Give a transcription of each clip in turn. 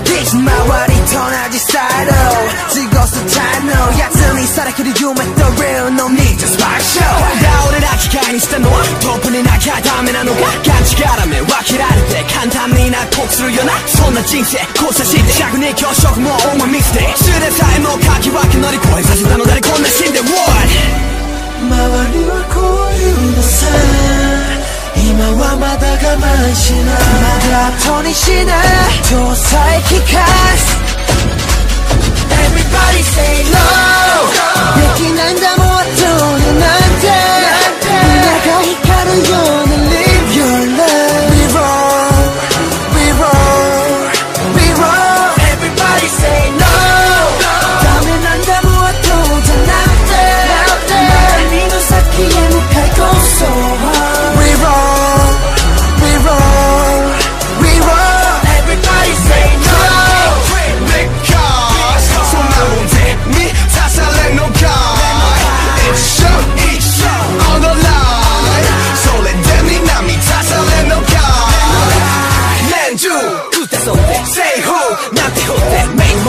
フ服のマディ周りと同じスタイル自己スタイルのやつにされきる夢と real no need to spy show だ俺ら機械にしたのはトップになきゃダメなのか？ガンチ絡め分けられて簡単に納得するよな？そんな人生交差して弱肉強食もお前ミスですれさえもかき分け乗り越えさせたの誰こんな死んで What 周りはこういうのさ。今はまだ我慢しない。まだ後にしない搭載機か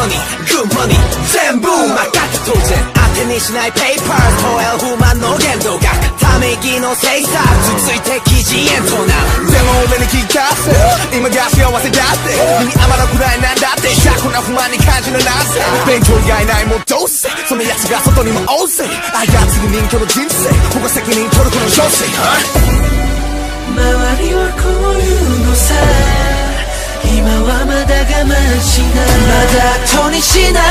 Make money Good money 全部任せ当然当てにしない Papers 超える不満の限度がため息のせいさつついて記事へとな。でも俺に聞かせ今が幸せだって身に余るくらいなんだってシャクな不満に感じるなぜ勉強以外ないもんどうせその奴が外にも大勢操る人気の人生僕が責任取るこの小生周りはこういうのさ。今は 밤을 지나 마다 톤이 지나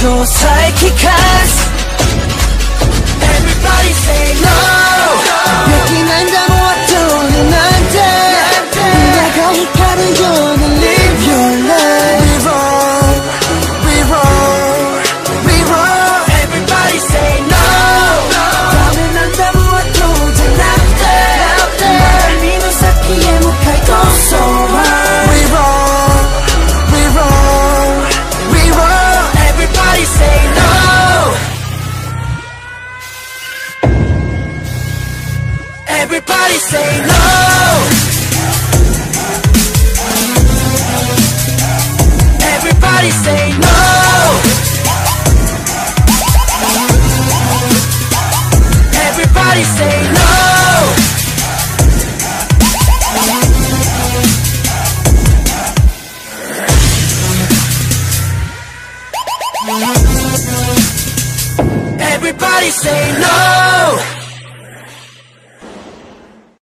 또 사이키카스 Everybody say no. Everybody say no. Everybody say no. Everybody say no